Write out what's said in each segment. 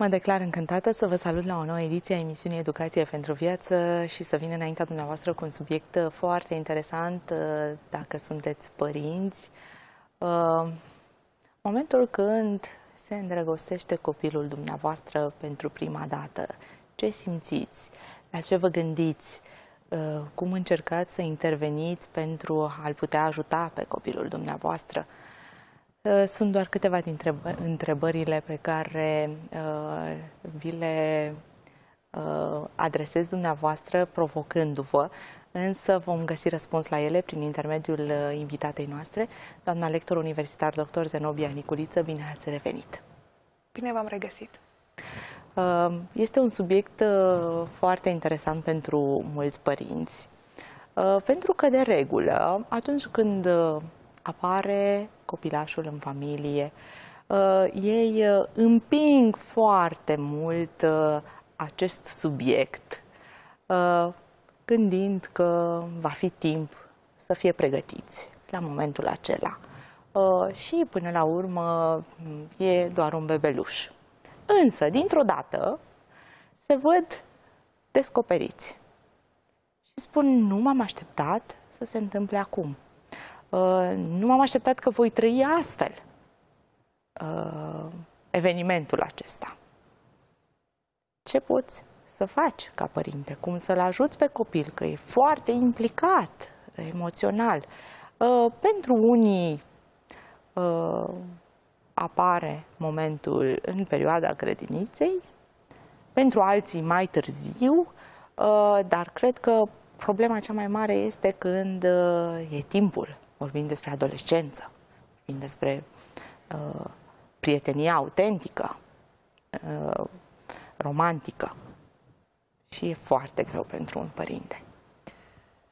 Mă declar încântată să vă salut la o nouă ediție a emisiunii Educație pentru Viață și să vin înaintea dumneavoastră cu un subiect foarte interesant dacă sunteți părinți. Momentul când se îndrăgostește copilul dumneavoastră pentru prima dată, ce simțiți, la ce vă gândiți, cum încercați să interveniți pentru a-l putea ajuta pe copilul dumneavoastră. Uh, sunt doar câteva dintre întrebările pe care uh, vi le uh, adresez dumneavoastră provocându-vă, însă vom găsi răspuns la ele prin intermediul invitatei noastre, doamna lector universitar dr. Zenobia Niculiță. Bine ați revenit! Bine v-am regăsit! Este un subiect foarte interesant pentru mulți părinți, pentru că, de regulă, atunci când apare copilașul în familie. Uh, ei uh, împing foarte mult uh, acest subiect, gândind că va fi timp să fie pregătiți la momentul acela. Și până la urmă e doar un bebeluș. Însă, dintr-o dată, se văd descoperiți. Și spun, nu m-am așteptat să se întâmple acum. Uh, nu m-am așteptat că voi trăi astfel uh, evenimentul acesta. Ce poți să faci ca părinte? Cum să-l ajuți pe copil? Că e foarte implicat emoțional. Uh, pentru unii apare momentul în perioada grădiniței, pentru alții mai târziu, dar cred că problema cea mai mare este când e timpul vorbim despre adolescență, vorbim despre uh, prietenia autentică, uh, romantică. Și e foarte greu pentru un părinte.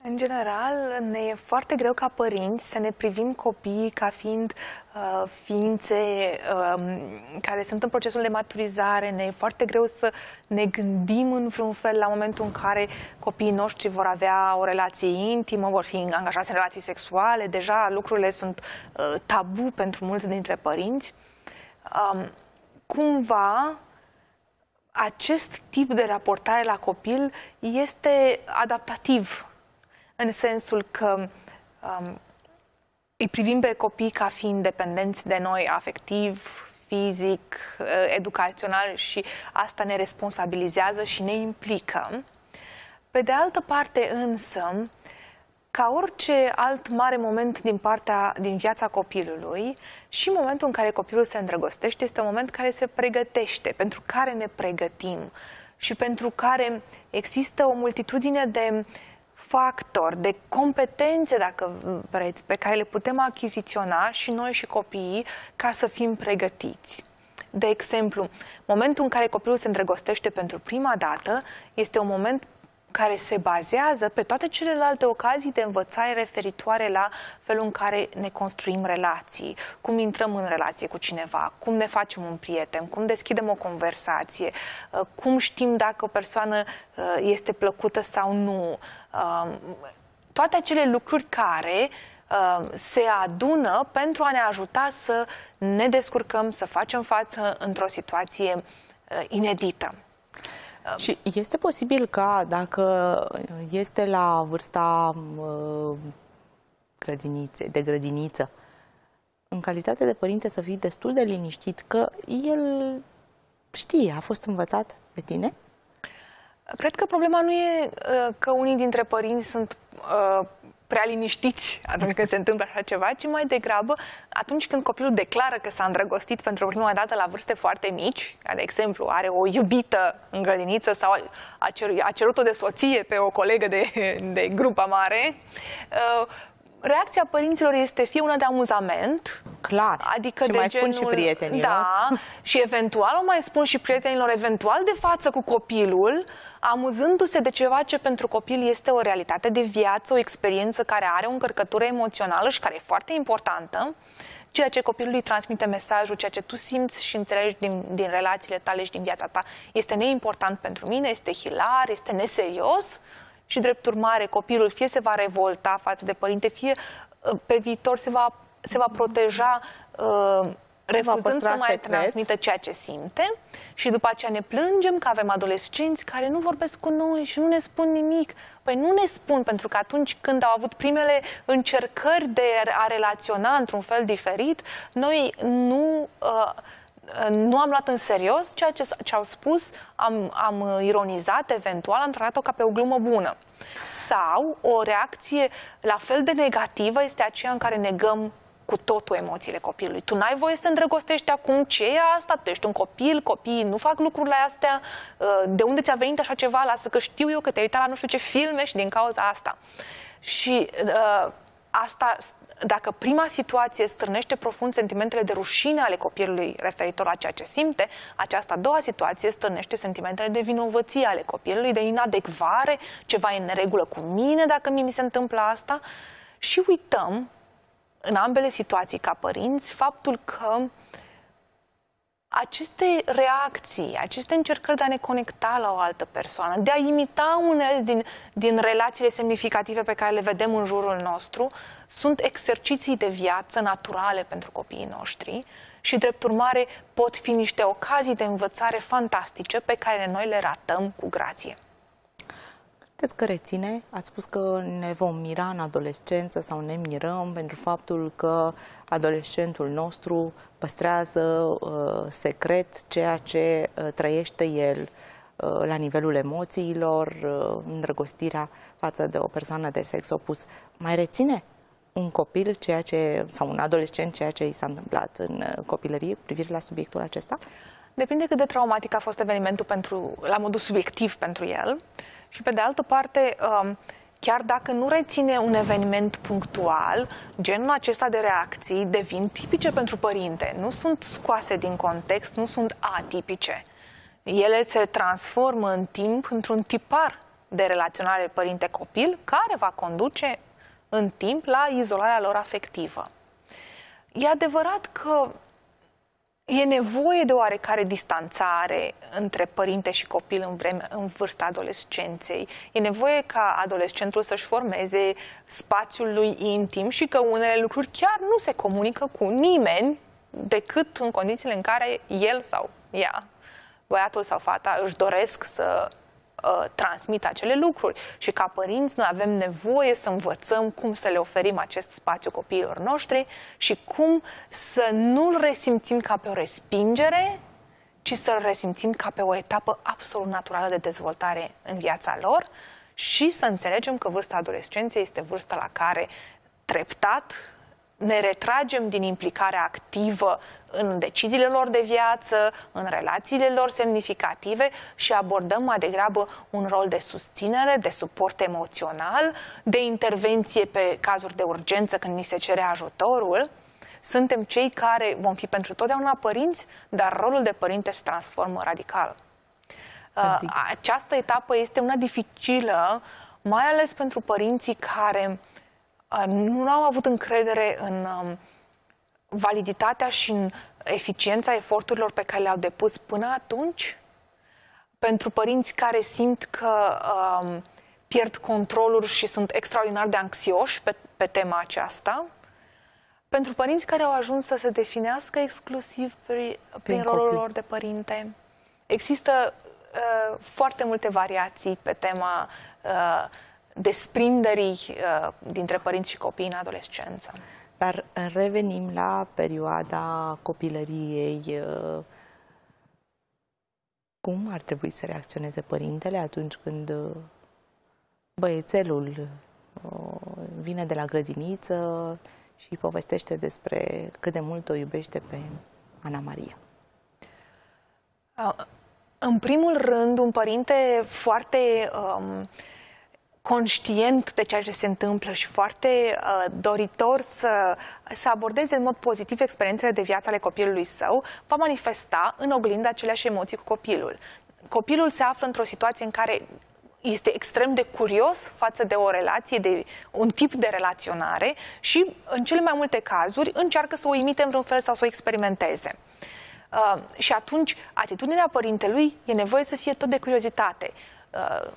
În general, ne e foarte greu ca părinți să ne privim copiii ca fiind uh, ființe uh, care sunt în procesul de maturizare. Ne e foarte greu să ne gândim în vreun fel la momentul în care copiii noștri vor avea o relație intimă, vor fi angajați în relații sexuale. Deja lucrurile sunt uh, tabu pentru mulți dintre părinți. Um, cumva, acest tip de raportare la copil este adaptativ în sensul că um, îi privim pe copii ca fiind dependenți de noi afectiv, fizic, uh, educațional și asta ne responsabilizează și ne implică. Pe de altă parte însă, ca orice alt mare moment din partea din viața copilului, și momentul în care copilul se îndrăgostește este un moment care se pregătește, pentru care ne pregătim și pentru care există o multitudine de factori, de competențe, dacă vreți, pe care le putem achiziționa și noi și copiii ca să fim pregătiți. De exemplu, momentul în care copilul se îndrăgostește pentru prima dată este un moment care se bazează pe toate celelalte ocazii de învățare referitoare la felul în care ne construim relații, cum intrăm în relație cu cineva, cum ne facem un prieten, cum deschidem o conversație, uh, cum știm dacă o persoană uh, este plăcută sau nu. Uh, toate acele lucruri care se adună pentru a ne ajuta să ne descurcăm, să facem față într-o situație inedită. Și este posibil ca dacă este la vârsta uh, grădinițe, de grădiniță, în calitate de părinte să fii destul de liniștit că el știe, a fost învățat de tine? Cred că problema nu e uh, că unii dintre părinți sunt uh, prea liniștiți atunci când se întâmplă așa ceva, ci mai degrabă atunci când copilul declară că s-a îndrăgostit pentru prima dată la vârste foarte mici, ca de exemplu are o iubită în grădiniță sau a, cer, a cerut-o de soție pe o colegă de, de grupa mare, uh, reacția părinților este fie una de amuzament. Clar. Adică și de mai genul, spun și prietenilor. Da, și eventual o mai spun și prietenilor, eventual de față cu copilul, amuzându-se de ceva ce pentru copil este o realitate de viață, o experiență care are o încărcătură emoțională și care e foarte importantă, ceea ce copilului transmite mesajul, ceea ce tu simți și înțelegi din, din relațiile tale și din viața ta, este neimportant pentru mine, este hilar, este neserios, și drept urmare copilul fie se va revolta față de părinte, fie uh, pe viitor se va, se va proteja uh, refuzând să mai secret. transmită ceea ce simte și după aceea ne plângem că avem adolescenți care nu vorbesc cu noi și nu ne spun nimic. Păi nu ne spun, pentru că atunci când au avut primele încercări de a relaționa într-un fel diferit, noi nu... Uh, nu am luat în serios ceea ce, ce au spus, am, am ironizat eventual, am tratat-o ca pe o glumă bună. Sau o reacție la fel de negativă este aceea în care negăm cu totul emoțiile copilului. Tu n-ai voie să te îndrăgostești acum, ce e asta? Tu ești un copil, copiii nu fac lucrurile astea, uh, de unde ți-a venit așa ceva? Lasă că știu eu că te-ai uitat la nu știu ce filme și din cauza asta. Și uh, asta dacă prima situație strânește profund sentimentele de rușine ale copilului referitor la ceea ce simte, această a doua situație strânește sentimentele de vinovăție ale copilului, de inadecvare, ceva e în neregulă cu mine dacă mi se întâmplă asta. Și uităm în ambele situații ca părinți faptul că aceste reacții, aceste încercări de a ne conecta la o altă persoană, de a imita unele din, din relațiile semnificative pe care le vedem în jurul nostru, sunt exerciții de viață naturale pentru copiii noștri și, drept urmare, pot fi niște ocazii de învățare fantastice pe care noi le ratăm cu grație. Credeți că reține? Ați spus că ne vom mira în adolescență sau ne mirăm pentru faptul că adolescentul nostru păstrează uh, secret ceea ce uh, trăiește el uh, la nivelul emoțiilor, uh, îndrăgostirea față de o persoană de sex opus. Mai reține un copil ceea ce, sau un adolescent ceea ce i s-a întâmplat în uh, copilărie cu privire la subiectul acesta? Depinde cât de traumatic a fost evenimentul pentru, la modul subiectiv pentru el. Și pe de altă parte, um, chiar dacă nu reține un eveniment punctual, genul acesta de reacții devin tipice pentru părinte. Nu sunt scoase din context, nu sunt atipice. Ele se transformă în timp într-un tipar de relaționare părinte-copil care va conduce în timp la izolarea lor afectivă. E adevărat că E nevoie de oarecare distanțare între părinte și copil în, vreme, în vârsta adolescenței. E nevoie ca adolescentul să-și formeze spațiul lui intim și că unele lucruri chiar nu se comunică cu nimeni decât în condițiile în care el sau ea, băiatul sau fata, își doresc să uh, transmit acele lucruri. Și ca părinți noi avem nevoie să învățăm cum să le oferim acest spațiu copiilor noștri și cum să nu-l resimțim ca pe o respingere, ci să-l resimțim ca pe o etapă absolut naturală de dezvoltare în viața lor și să înțelegem că vârsta adolescenței este vârsta la care treptat ne retragem din implicarea activă în deciziile lor de viață, în relațiile lor semnificative și abordăm mai degrabă un rol de susținere, de suport emoțional, de intervenție pe cazuri de urgență când ni se cere ajutorul. Suntem cei care vom fi pentru totdeauna părinți, dar rolul de părinte se transformă radical. Adică. Această etapă este una dificilă, mai ales pentru părinții care nu au avut încredere în um, validitatea și în eficiența eforturilor pe care le-au depus până atunci, pentru părinți care simt că um, pierd controlul și sunt extraordinar de anxioși pe, pe tema aceasta, pentru părinți care au ajuns să se definească exclusiv prin, prin rolul copii. lor de părinte. Există uh, foarte multe variații pe tema uh, desprinderii uh, dintre părinți și copii în adolescență. Dar revenim la perioada copilăriei. Uh, cum ar trebui să reacționeze părintele atunci când uh, băiețelul vine de la grădiniță și povestește despre cât de mult o iubește pe Ana Maria? În primul rând, un părinte foarte um, conștient de ceea ce se întâmplă și foarte uh, doritor să, să abordeze în mod pozitiv experiențele de viață ale copilului său, va manifesta în oglindă aceleași emoții cu copilul. Copilul se află într-o situație în care este extrem de curios față de o relație, de un tip de relaționare și, în cele mai multe cazuri, încearcă să o imite în vreun fel sau să o experimenteze. Uh, și atunci, atitudinea părintelui e nevoie să fie tot de curiozitate. Uh,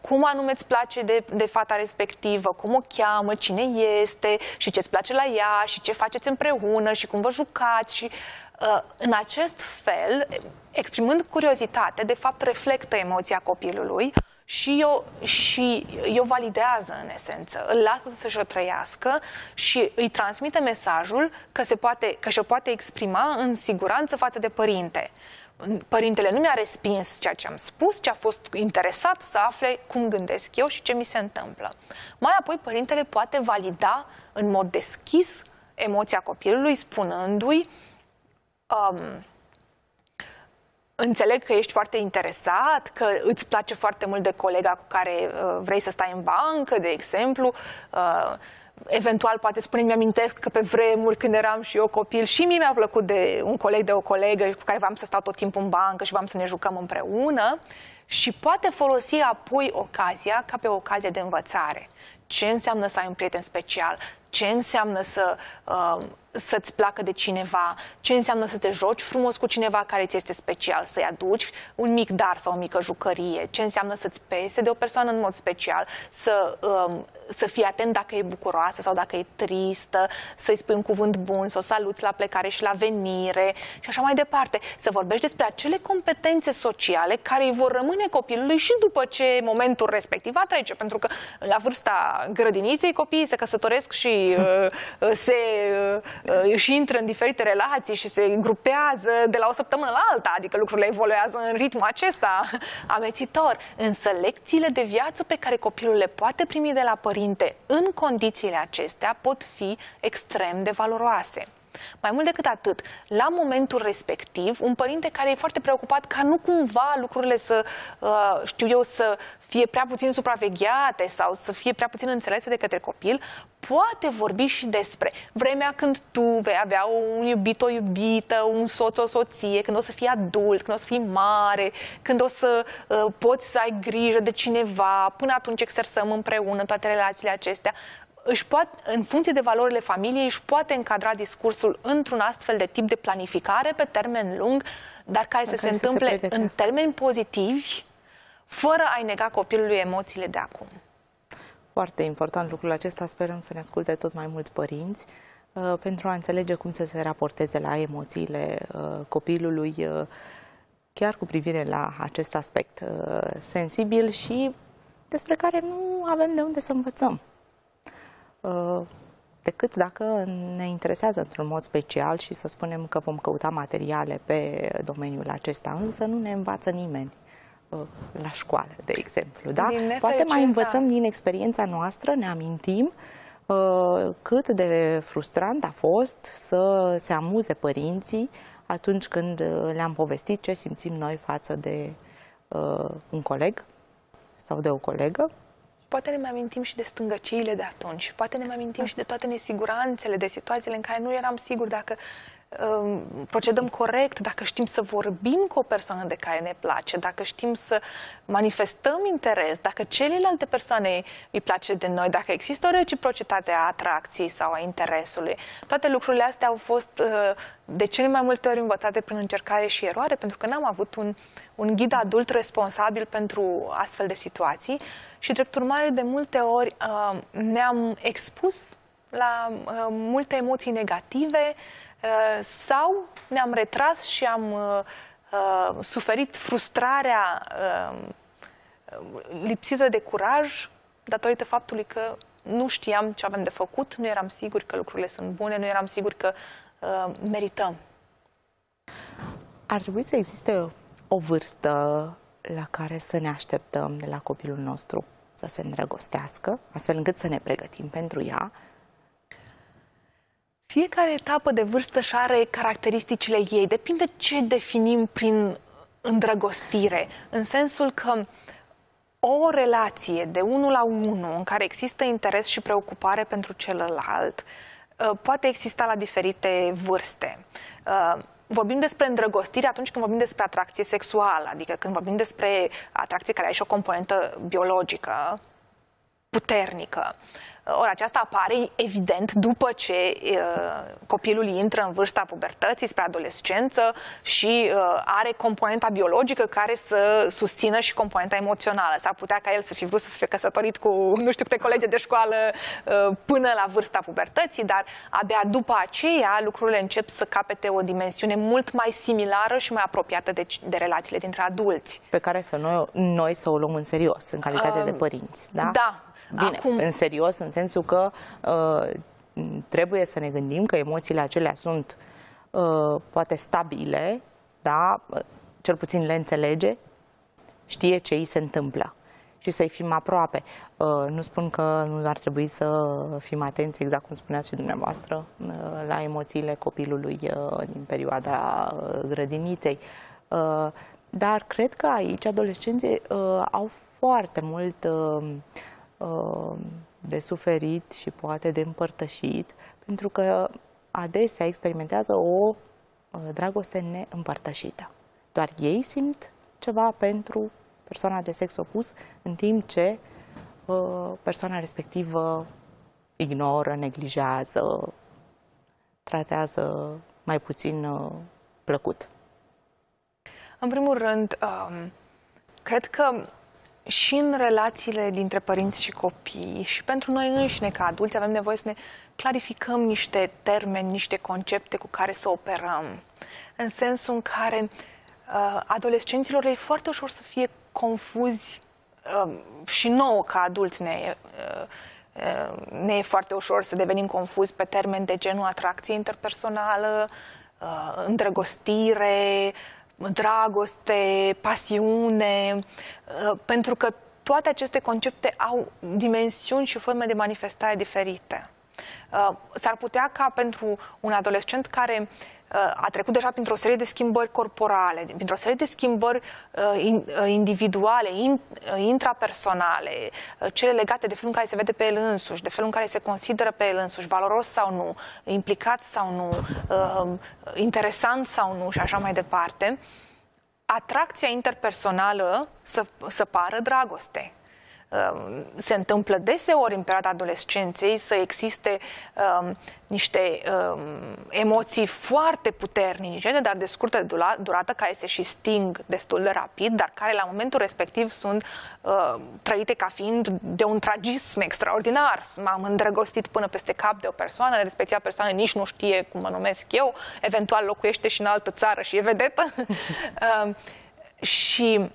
cum anume îți place de, de fata respectivă, cum o cheamă, cine este și ce îți place la ea și ce faceți împreună și cum vă jucați și uh, în acest fel, exprimând curiozitate, de fapt reflectă emoția copilului și o, și o validează în esență, îl lasă să-și o trăiască și îi transmite mesajul că, se poate, că și-o poate exprima în siguranță față de părinte. Părintele nu mi-a respins ceea ce am spus, ci a fost interesat să afle cum gândesc eu și ce mi se întâmplă. Mai apoi, părintele poate valida în mod deschis emoția copilului, spunându-i um, Înțeleg că ești foarte interesat, că îți place foarte mult de colega cu care uh, vrei să stai în bancă, de exemplu. Uh, eventual, poate spune, mi-amintesc că pe vremuri, când eram și eu copil, și mie mi-a plăcut de un coleg, de o colegă cu care v-am să stau tot timpul în bancă și v-am să ne jucăm împreună. Și poate folosi apoi ocazia ca pe o ocazie de învățare. Ce înseamnă să ai un prieten special? Ce înseamnă să uh, să-ți placă de cineva, ce înseamnă să te joci frumos cu cineva care ți este special, să-i aduci un mic dar sau o mică jucărie, ce înseamnă să-ți pese de o persoană în mod special, să, um, să fii atent dacă e bucuroasă sau dacă e tristă, să-i spui un cuvânt bun, să o saluți la plecare și la venire și așa mai departe. Să vorbești despre acele competențe sociale care îi vor rămâne copilului și după ce momentul respectiv va trece, pentru că la vârsta grădiniței copiii se căsătoresc și uh, se uh, își uh, intră în diferite relații și se grupează de la o săptămână la alta, adică lucrurile evoluează în ritmul acesta amețitor. Însă lecțiile de viață pe care copilul le poate primi de la părinte în condițiile acestea pot fi extrem de valoroase. Mai mult decât atât, la momentul respectiv, un părinte care e foarte preocupat ca nu cumva lucrurile să, uh, știu eu, să fie prea puțin supravegheate sau să fie prea puțin înțelese de către copil, poate vorbi și despre vremea când tu vei avea un iubit, o iubită, un soț, o soție, când o să fii adult, când o să fii mare, când o să uh, poți să ai grijă de cineva, până atunci exersăm împreună toate relațiile acestea își poate, în funcție de valorile familiei, își poate încadra discursul într-un astfel de tip de planificare pe termen lung, dar care să se întâmple se în termeni pozitivi, fără a-i nega copilului emoțiile de acum. Foarte important lucrul acesta, sperăm să ne asculte tot mai mulți părinți uh, pentru a înțelege cum să se raporteze la emoțiile uh, copilului, uh, chiar cu privire la acest aspect sensibil și despre care nu avem de unde să învățăm. Uh, decât dacă ne interesează într-un mod special și să spunem că vom căuta materiale pe domeniul acesta, însă nu ne învață nimeni uh, la școală, de exemplu. Da? Poate mai învățăm din experiența noastră, ne amintim uh, cât de frustrant a fost să se amuze părinții atunci când le-am povestit ce simțim noi față de un coleg sau de o colegă poate ne mai amintim și de stângăciile de atunci, poate ne mai amintim și de toate nesiguranțele, de situațiile în care nu eram sigur dacă uh, procedăm corect, dacă știm să vorbim cu o persoană de care ne place, dacă știm să manifestăm interes, dacă celelalte persoane îi place de noi, dacă există o reciprocitate a atracției sau a interesului. Toate lucrurile astea au fost uh, de cele mai multe ori învățate prin încercare și eroare, pentru că n-am avut un, un ghid adult responsabil pentru astfel de situații și, drept urmare, de multe ori uh, ne-am expus la uh, multe emoții negative uh, sau ne-am retras și am uh, uh, suferit frustrarea uh, lipsită de curaj datorită faptului că nu știam ce avem de făcut, nu eram sigur că lucrurile sunt bune, nu eram sigur că uh, merităm. Ar trebui să existe o vârstă la care să ne așteptăm de la copilul nostru să se îndrăgostească, astfel încât să ne pregătim pentru ea. Fiecare etapă de vârstă și are caracteristicile ei. Depinde ce definim prin îndrăgostire, în sensul că o relație de unul la unul în care există interes și preocupare pentru celălalt uh, poate exista la diferite vârste. Uh, vorbim despre îndrăgostire atunci când vorbim despre atracție sexuală, adică când vorbim despre atracție care are și o componentă biologică puternică. Ori aceasta apare evident după ce uh, copilul intră în vârsta pubertății spre adolescență și uh, are componenta biologică care să susțină și componenta emoțională. S-ar putea ca el să fi vrut să se fie căsătorit cu nu știu câte colegi de școală uh, până la vârsta pubertății, dar abia după aceea lucrurile încep să capete o dimensiune mult mai similară și mai apropiată de, de relațiile dintre adulți. Pe care să noi, noi să o luăm în serios, în calitate uh, de părinți. Da? Da, Bine, Acum... în serios, în sensul că uh, trebuie să ne gândim că emoțiile acelea sunt uh, poate stabile, da? cel puțin le înțelege, știe ce îi se întâmplă și să-i fim aproape. Uh, nu spun că nu ar trebui să fim atenți, exact cum spuneați și dumneavoastră, uh, la emoțiile copilului uh, din perioada uh, grădiniței. Uh, dar cred că aici adolescenții uh, au foarte mult uh, Uh, de suferit și poate de împărtășit, pentru că adesea experimentează o uh, dragoste neîmpărtășită. Doar ei simt ceva pentru persoana de sex opus, în timp ce uh, persoana respectivă ignoră, neglijează, tratează mai puțin plăcut. În primul rând, um, cred că și în relațiile dintre părinți și copii și pentru noi înșine ca adulți avem nevoie să ne clarificăm niște termeni, niște concepte cu care să operăm. În sensul în care uh, adolescenților e foarte ușor să fie confuzi uh, și nouă ca adulți ne e, uh, uh, ne e foarte ușor să devenim confuzi pe termeni de genul atracție interpersonală, uh, îndrăgostire, dragoste, pasiune, uh, pentru că toate aceste concepte au dimensiuni și forme de manifestare diferite. Uh, s-ar putea ca pentru un adolescent care uh, a trecut deja printr-o serie de schimbări corporale, printr-o serie de schimbări individuale, intrapersonale, cele legate de felul în care se vede pe el însuși, de felul în care se consideră pe el însuși, valoros sau nu, implicat sau nu, interesant sau nu și așa mai departe, atracția interpersonală să, să pară dragoste. Um, se întâmplă deseori în perioada adolescenței să existe um, niște um, emoții foarte puternice, dar de scurtă durată, care se și sting destul de rapid, dar care la momentul respectiv sunt uh, trăite ca fiind de un tragism extraordinar. M-am îndrăgostit până peste cap de o persoană, respectiva persoană nici nu știe cum mă numesc eu, eventual locuiește și în altă țară și e vedetă. uh, și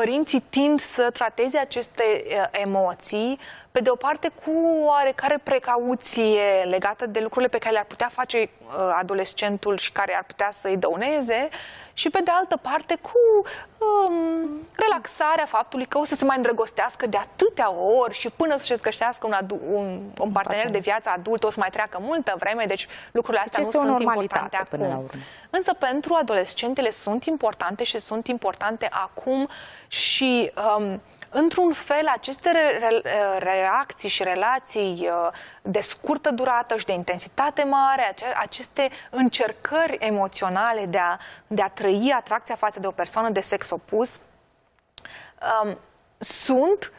părinții tind să trateze aceste emoții, pe de o parte cu oarecare precauție legată de lucrurile pe care le-ar putea face adolescentul și care ar putea să-i dăuneze, și pe de altă parte cu um, relaxarea faptului că o să se mai îndrăgostească de atâtea ori și până să-și găsească un, adu- un, un partener de viață adult o să mai treacă multă vreme, deci lucrurile astea deci nu sunt importante acum. Până la urmă. Însă pentru adolescentele sunt importante și sunt importante acum și um, într-un fel, aceste re- reacții și relații uh, de scurtă durată și de intensitate mare, aceste încercări emoționale de a, de a trăi atracția față de o persoană de sex opus, um, sunt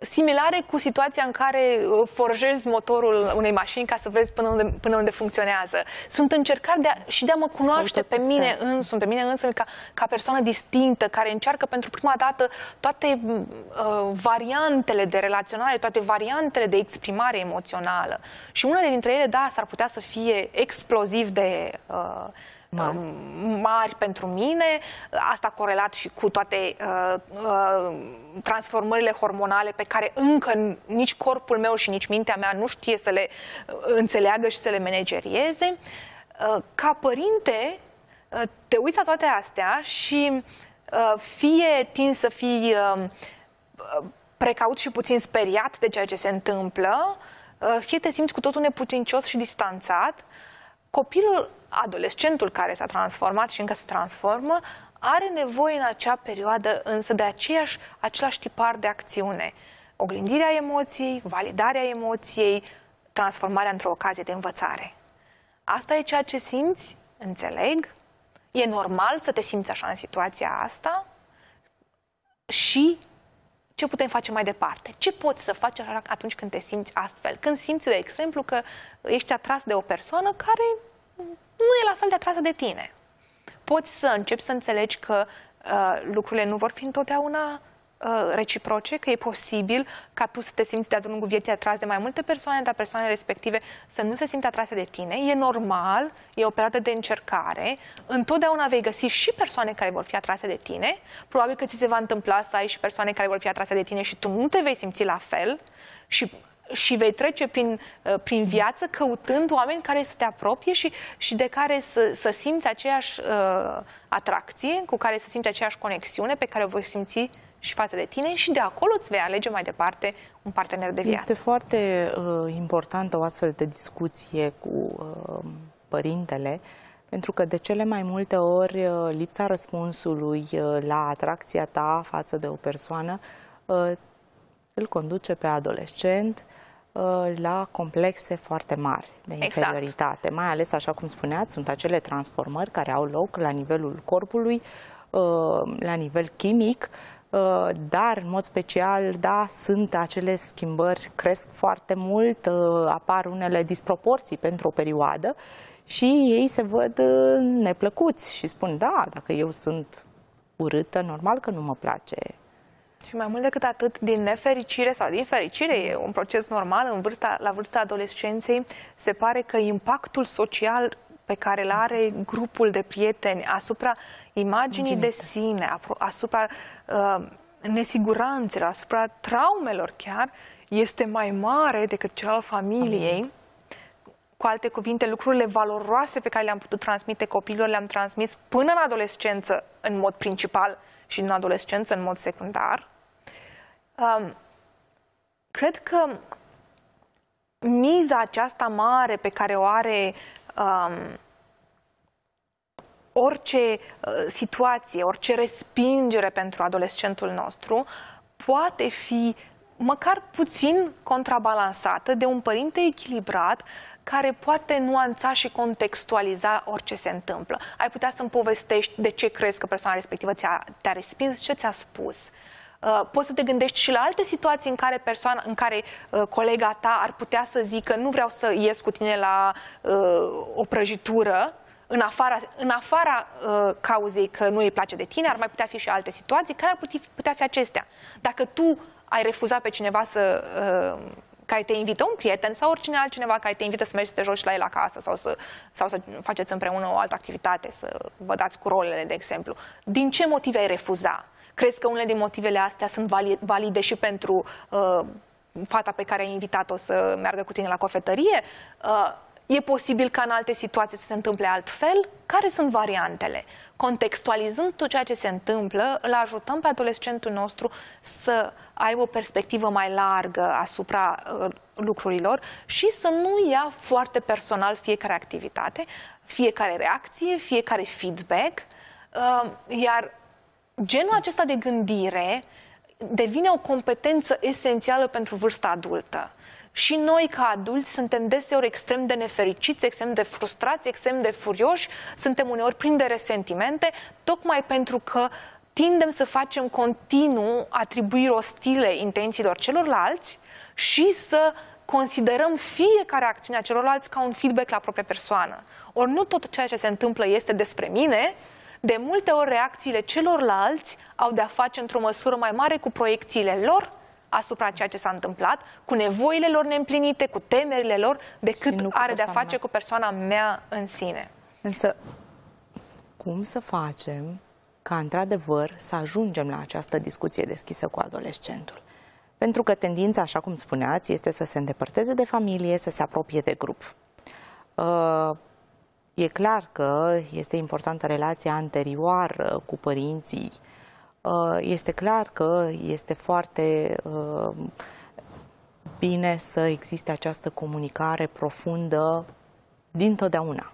similare cu situația în care uh, forjezi motorul unei mașini ca să vezi până unde, până unde funcționează. Sunt încercări de a, și de a mă cunoaște pe mine însumi, pe mine însumi ca, ca persoană distinctă, care încearcă pentru prima dată toate uh, variantele de relaționare, toate variantele de exprimare emoțională. Și unele dintre ele, da, s-ar putea să fie exploziv de... Uh, mari. mari pentru mine. Asta corelat și cu toate uh, uh, transformările hormonale pe care încă nici corpul meu și nici mintea mea nu știe să le uh, înțeleagă și să le managerieze. Uh, ca părinte, uh, te uiți la toate astea și uh, fie tin să fii uh, precaut și puțin speriat de ceea ce se întâmplă, uh, fie te simți cu totul neputincios și distanțat, copilul adolescentul care s-a transformat și încă se transformă, are nevoie în acea perioadă însă de aceeași, același tipar de acțiune. Oglindirea emoției, validarea emoției, transformarea într-o ocazie de învățare. Asta e ceea ce simți, înțeleg, e normal să te simți așa în situația asta și ce putem face mai departe? Ce poți să faci atunci când te simți astfel? Când simți, de exemplu, că ești atras de o persoană care nu e la fel de atrasă de tine. Poți să începi să înțelegi că uh, lucrurile nu vor fi întotdeauna Uh, reciproce, că e posibil ca tu să te simți de-a lungul vieții atras de mai multe persoane, dar persoanele respective să nu se simtă atrase de tine. E normal, e o perioadă de încercare. Întotdeauna vei găsi și persoane care vor fi atrase de tine. Probabil că ți se va întâmpla să ai și persoane care vor fi atrase de tine și tu nu te vei simți la fel. Și și vei trece prin, uh, prin viață căutând oameni care să te apropie și, și de care să, să simți aceeași uh, atracție, cu care să simți aceeași conexiune pe care o voi simți și față de tine și de acolo îți vei alege mai departe un partener de viață. Este foarte uh, importantă o astfel de discuție cu uh, părintele, pentru că de cele mai multe ori uh, lipsa răspunsului uh, la atracția ta față de o persoană uh, îl conduce pe adolescent uh, la complexe foarte mari de exact. inferioritate. Exact. Mai ales, așa cum spuneați, sunt acele transformări care au loc la nivelul corpului, uh, la nivel chimic, Uh, dar, în mod special, da, sunt acele schimbări, cresc foarte mult, uh, apar unele disproporții pentru o perioadă și ei se văd uh, neplăcuți și spun, da, dacă eu sunt urâtă, normal că nu mă place și mai mult decât atât, din nefericire sau din fericire, e un proces normal, în vârsta, la vârsta adolescenței, se pare că impactul social pe care îl are grupul de prieteni asupra imaginii de sine, asupra uh, nesiguranțelor, asupra traumelor chiar, este mai mare decât cel al familiei. Cu alte cuvinte, lucrurile valoroase pe care le-am putut transmite copiilor le-am transmis până în adolescență în mod principal și în adolescență în mod secundar. Um, cred că miza aceasta mare pe care o are um, orice uh, situație, orice respingere pentru adolescentul nostru poate fi măcar puțin contrabalansată de un părinte echilibrat care poate nuanța și contextualiza orice se întâmplă. Ai putea să-mi povestești de ce crezi că persoana respectivă ți-a, te-a respins, ce ți-a spus. Uh, poți să te gândești și la alte situații în care persoana, în care uh, colega ta ar putea să zică nu vreau să ies cu tine la uh, o prăjitură, în afara, în afara uh, cauzei că nu îi place de tine, ar mai putea fi și alte situații, care ar putea fi acestea. Dacă tu ai refuzat pe cineva să, uh, care te invită, un prieten sau oricine altcineva care te invită să mergi să te joci la el acasă sau să, sau să faceți împreună o altă activitate, să vă dați cu rolele, de exemplu, din ce motive ai refuza? Crezi că unele din motivele astea sunt valide și pentru uh, fata pe care ai invitat-o să meargă cu tine la cofetărie? Uh, E posibil ca în alte situații să se întâmple altfel? Care sunt variantele? Contextualizând tot ceea ce se întâmplă, îl ajutăm pe adolescentul nostru să aibă o perspectivă mai largă asupra uh, lucrurilor și să nu ia foarte personal fiecare activitate, fiecare reacție, fiecare feedback, uh, iar genul acesta de gândire devine o competență esențială pentru vârsta adultă. Și noi, ca adulți, suntem deseori extrem de nefericiți, extrem de frustrați, extrem de furioși, suntem uneori plini de resentimente, tocmai pentru că tindem să facem continuu atribuiri ostile intențiilor celorlalți și să considerăm fiecare acțiune a celorlalți ca un feedback la propria persoană. Ori nu tot ceea ce se întâmplă este despre mine, de multe ori reacțiile celorlalți au de-a face într-o măsură mai mare cu proiecțiile lor asupra ceea ce s-a întâmplat, cu nevoile lor neîmplinite, cu temerile lor, decât are de-a face cu persoana mea în sine. Însă, cum să facem ca, într-adevăr, să ajungem la această discuție deschisă cu adolescentul? Pentru că tendința, așa cum spuneați, este să se îndepărteze de familie, să se apropie de grup. Uh, e clar că este importantă relația anterioară cu părinții, Uh, este clar că este foarte uh, bine să existe această comunicare profundă dintotdeauna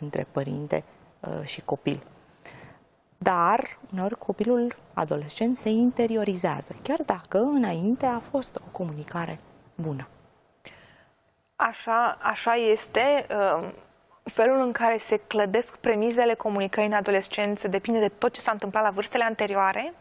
între părinte uh, și copil. Dar, uneori, copilul adolescent se interiorizează, chiar dacă înainte a fost o comunicare bună. Așa, așa este felul în care se clădesc premizele comunicării în adolescență depinde de tot ce s-a întâmplat la vârstele anterioare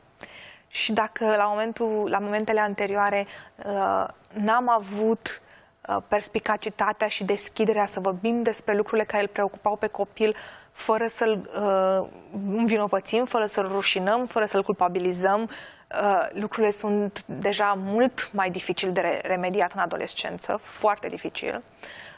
și dacă la, momentul, la momentele anterioare uh, n-am avut uh, perspicacitatea și deschiderea să vorbim despre lucrurile care îl preocupau pe copil, fără să-l uh, învinovățim, fără să-l rușinăm, fără să-l culpabilizăm, uh, lucrurile sunt deja mult mai dificil de remediat în adolescență, foarte dificil.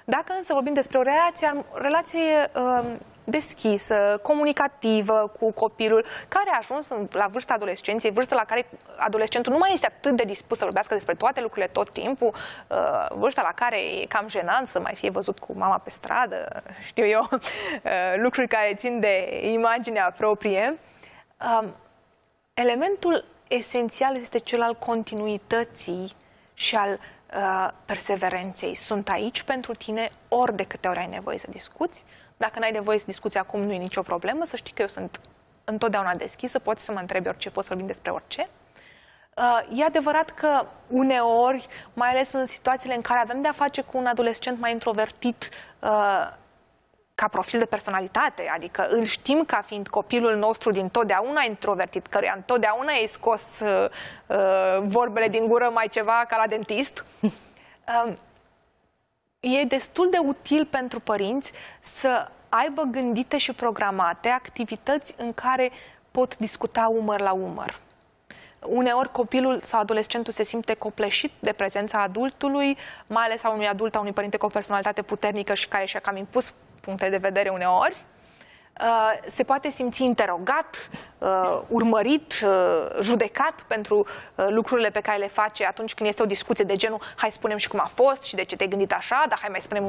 Dacă însă vorbim despre o relație, relație uh, deschisă, comunicativă cu copilul, care a ajuns la vârsta adolescenței, vârsta la care adolescentul nu mai este atât de dispus să vorbească despre toate lucrurile tot timpul, uh, vârsta la care e cam jenant să mai fie văzut cu mama pe stradă, știu eu, uh, lucruri care țin de imaginea proprie. Um, elementul esențial este cel al continuității și al uh, perseverenței. Sunt aici pentru tine ori de câte ori ai nevoie să discuți, dacă n-ai nevoie să discuți acum, nu e nicio problemă, să știi că eu sunt întotdeauna deschisă, poți să mă întrebi orice, poți să vorbim despre orice. Uh, e adevărat că uneori, mai ales în situațiile în care avem de-a face cu un adolescent mai introvertit, uh, ca profil de personalitate, adică îl știm ca fiind copilul nostru din totdeauna introvertit, căruia întotdeauna ai scos uh, uh, vorbele din gură mai ceva ca la dentist. Uh, e destul de util pentru părinți să aibă gândite și programate activități în care pot discuta umăr la umăr. Uneori copilul sau adolescentul se simte copleșit de prezența adultului, mai ales a unui adult, a unui părinte cu o personalitate puternică și care și-a cam impus puncte de vedere uneori. Uh, se poate simți interogat, uh, urmărit, uh, judecat pentru lucrurile pe care le face atunci când este o discuție de genul hai spunem și cum a fost și de ce te-ai gândit așa, dar hai mai spunem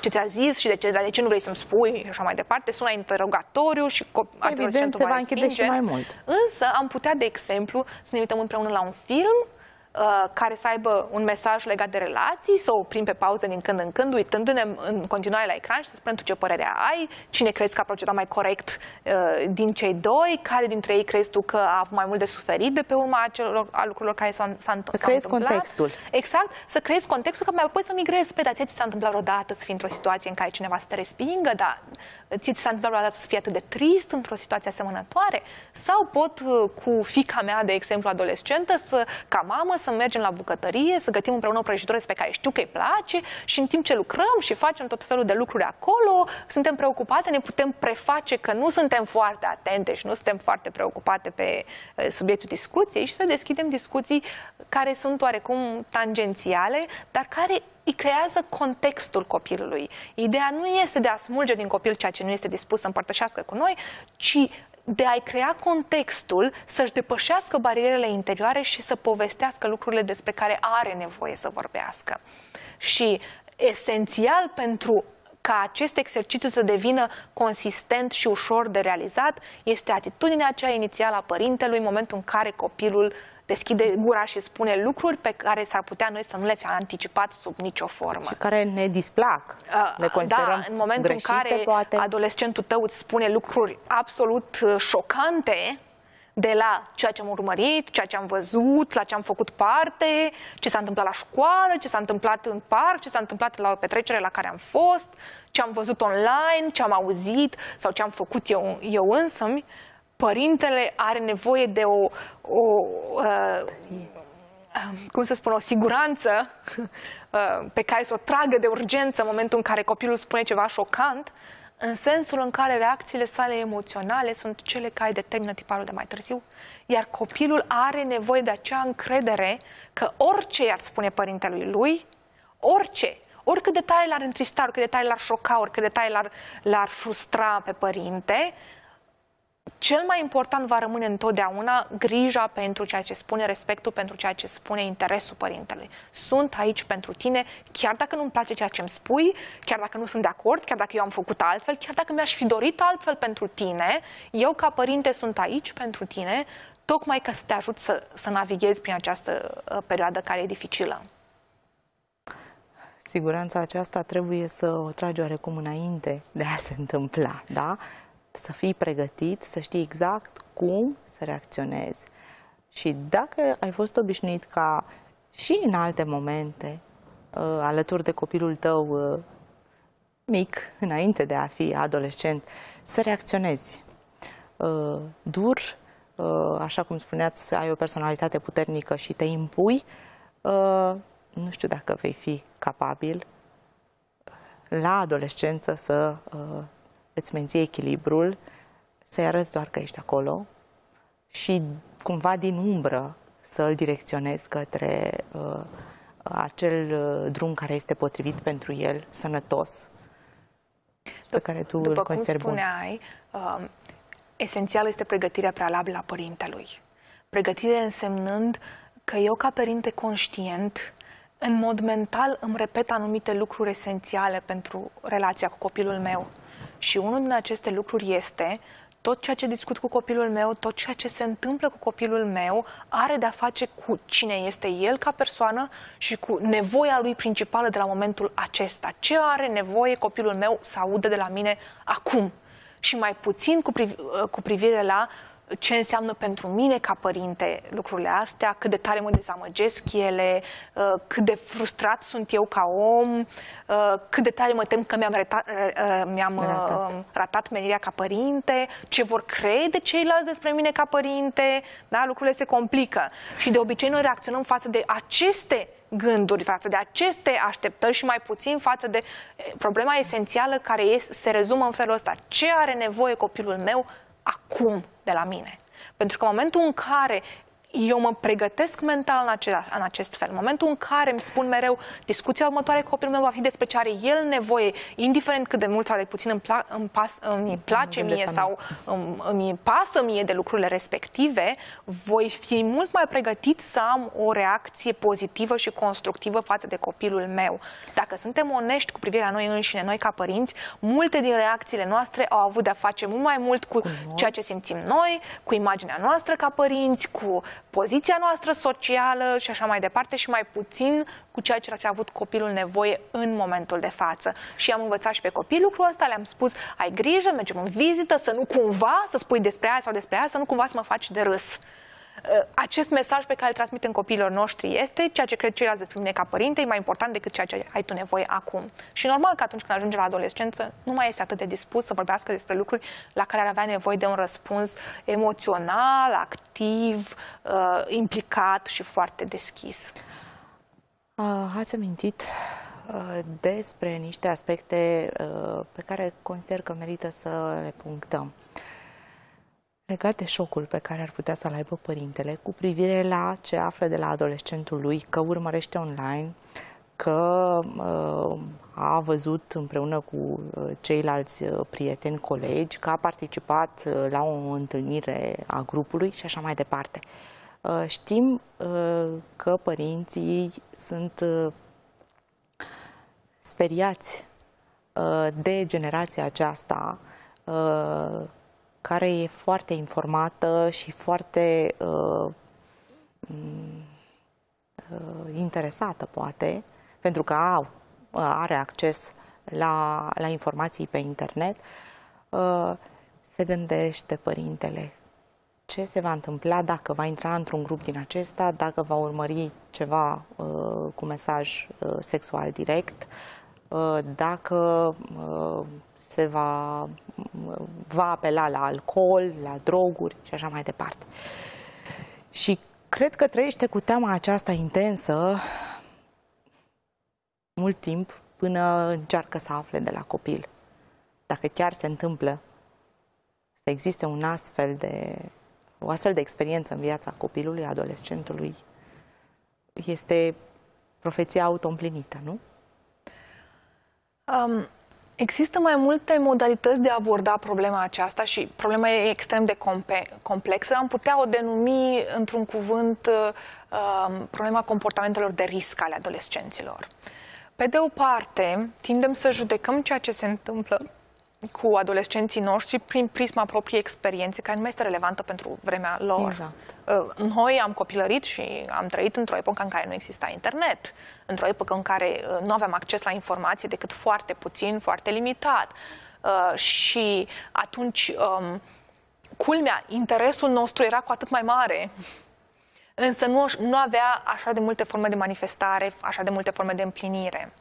ce ți-a zis și de ce, de ce nu vrei să-mi spui și așa mai departe. Sună interogatoriu și Evident, se va închide și mai mult. Însă am putea, de exemplu, să ne uităm împreună la un film Uh, care să aibă un mesaj legat de relații, să o oprim pe pauză din când în când, uitându-ne în continuare la ecran și să spunem tu ce părere ai, cine crezi că a procedat mai corect uh, din cei doi, care dintre ei crezi tu că a avut mai mult de suferit de pe urma acelor, a lucrurilor care s-au, s-au întâmplat. Să creezi contextul. Exact, să creezi contextul, că mai apoi să migrezi. Pe, dar ți s-a întâmplat vreodată? Să fii într-o situație în care cineva să te respingă, dar ți s-a întâmplat vreodată să fii atât de trist într-o situație asemănătoare? Sau pot uh, cu fica mea, de exemplu, adolescentă, să, ca mamă, să mergem la bucătărie, să gătim împreună o prăjitură pe care știu că îi place și în timp ce lucrăm și facem tot felul de lucruri acolo, suntem preocupate, ne putem preface că nu suntem foarte atente și nu suntem foarte preocupate pe uh, subiectul discuției și să deschidem discuții care sunt oarecum tangențiale, dar care îi creează contextul copilului. Ideea nu este de a smulge din copil ceea ce nu este dispus să împărtășească cu noi, ci de a-i crea contextul să-și depășească barierele interioare și să povestească lucrurile despre care are nevoie să vorbească. Și esențial pentru ca acest exercițiu să devină consistent și ușor de realizat este atitudinea aceea inițială a părintelui în momentul în care copilul deschide gura și spune lucruri pe care s-ar putea noi să nu le fi anticipat sub nicio formă. Și care ne displac, uh, le considerăm Da, în momentul greșite, în care poate. adolescentul tău îți spune lucruri absolut uh, șocante, de la ceea ce am urmărit, ceea ce am văzut, la ce am făcut parte, ce s-a întâmplat la școală, ce s-a întâmplat în parc, ce s-a întâmplat la o petrecere la care am fost, ce am văzut online, ce am auzit sau ce am făcut eu, eu însămi, părintele are nevoie de o, o uh, cum să spun, o siguranță uh, pe care să o tragă de urgență în momentul în care copilul spune ceva șocant, în sensul în care reacțiile sale emoționale sunt cele care determină tiparul de mai târziu, iar copilul are nevoie de acea încredere că orice i-ar spune părintelui lui, orice, oricât de tare l-ar întrista, oricât de tare l-ar șoca, oricât de tare l-ar, l-ar frustra pe părinte, cel mai important va rămâne întotdeauna grija pentru ceea ce spune, respectul pentru ceea ce spune, interesul părintelui. Sunt aici pentru tine, chiar dacă nu-mi place ceea ce îmi spui, chiar dacă nu sunt de acord, chiar dacă eu am făcut altfel, chiar dacă mi-aș fi dorit altfel pentru tine, eu ca părinte sunt aici pentru tine, tocmai ca să te ajut să, să navighezi prin această uh, perioadă care e dificilă. Siguranța aceasta trebuie să o tragi oarecum înainte de a se întâmpla, da? Să fii pregătit, să știi exact cum să reacționezi. Și dacă ai fost obișnuit ca și în alte momente, uh, alături de copilul tău uh, mic, înainte de a fi adolescent, să reacționezi uh, dur, așa cum spuneați, ai o personalitate puternică și te impui, nu știu dacă vei fi capabil la adolescență să îți menții echilibrul, să-i arăți doar că ești acolo și cumva din umbră să îl direcționezi către uh, acel uh, drum care este potrivit pentru el, sănătos, pe care tu După îl consideri cum spuneai, uh, esențial este pregătirea prealabilă a părintelui. Pregătire însemnând că eu ca părinte conștient, în mod mental îmi repet anumite lucruri esențiale pentru relația cu copilul meu. Și unul din aceste lucruri este tot ceea ce discut cu copilul meu, tot ceea ce se întâmplă cu copilul meu are de-a face cu cine este el ca persoană și cu nevoia lui principală de la momentul acesta. Ce are nevoie copilul meu să audă de la mine acum? Și mai puțin cu, priv- cu privire la ce înseamnă pentru mine ca părinte lucrurile astea, cât de tare mă dezamăgesc ele, uh, cât de frustrat sunt eu ca om, uh, cât de tare mă tem că mi-am, reta, uh, mi-am ratat. ratat menirea ca părinte, ce vor crede ceilalți despre mine ca părinte, da? lucrurile se complică. Și de obicei noi reacționăm față de aceste gânduri, față de aceste așteptări și mai puțin față de problema esențială care se rezumă în felul ăsta. Ce are nevoie copilul meu acum de la mine. Pentru că în momentul în care eu mă pregătesc mental în, acela, în acest fel. În momentul în care îmi spun mereu discuția următoare cu copilul meu va fi despre ce are el nevoie, indiferent cât de mult sau de puțin îmi, pla, îmi, pas, îmi place mie sau îmi, îmi pasă mie de lucrurile respective, voi fi mult mai pregătit să am o reacție pozitivă și constructivă față de copilul meu. Dacă suntem onești cu privire la noi înșine, noi ca părinți, multe din reacțiile noastre au avut de-a face mult mai mult cu ceea ce simțim noi, cu imaginea noastră ca părinți, cu poziția noastră socială și așa mai departe și mai puțin cu ceea ce a avut copilul nevoie în momentul de față. Și am învățat și pe copii lucrul ăsta, le-am spus, ai grijă, mergem în vizită, să nu cumva să spui despre aia sau despre aia, să nu cumva să mă faci de râs. Uh, acest mesaj pe care îl transmitem copiilor noștri este ceea ce cred ceilalți despre mine ca părinte e mai important decât ceea ce ai tu nevoie acum. Și normal că atunci când ajunge la adolescență nu mai este atât de dispus să vorbească despre lucruri la care ar avea nevoie de un răspuns emoțional, activ, uh, implicat și foarte deschis. Uh, ați amintit uh, despre niște aspecte uh, pe care consider că merită să le punctăm legat de șocul pe care ar putea să-l aibă părintele cu privire la ce află de la adolescentul lui, că urmărește online, că uh, a văzut împreună cu uh, ceilalți uh, prieteni, colegi, că a participat uh, la o întâlnire a grupului și așa mai departe. Uh, știm uh, că părinții sunt uh, speriați uh, de generația aceasta uh, care e foarte informată și foarte uh, mm, uh, interesată, poate, pentru că au, are acces la, la informații pe internet, uh, se gândește părintele ce se va întâmpla dacă va intra într-un grup din acesta, dacă va urmări ceva uh, cu mesaj uh, sexual direct, uh, dacă uh, se va, va apela la alcool, la droguri și așa mai departe. Și cred că trăiește cu teama aceasta intensă mult timp până încearcă să afle de la copil. Dacă chiar se întâmplă să existe un astfel de, o astfel de experiență în viața copilului, adolescentului, este profeția auto-împlinită, nu? Um, Există mai multe modalități de a aborda problema aceasta și problema e extrem de complexă. Am putea o denumi într-un cuvânt uh, problema comportamentelor de risc ale adolescenților. Pe de o parte, tindem să judecăm ceea ce se întâmplă cu adolescenții noștri prin prisma propriei experiențe, care nu mai este relevantă pentru vremea lor. Exact. Uh, noi am copilărit și am trăit într-o epocă în care nu exista internet, într-o epocă în care uh, nu aveam acces la informații decât foarte puțin, foarte limitat. Uh, și atunci, um, culmea, interesul nostru era cu atât mai mare însă nu, nu avea așa de multe forme de manifestare, așa de multe forme de împlinire.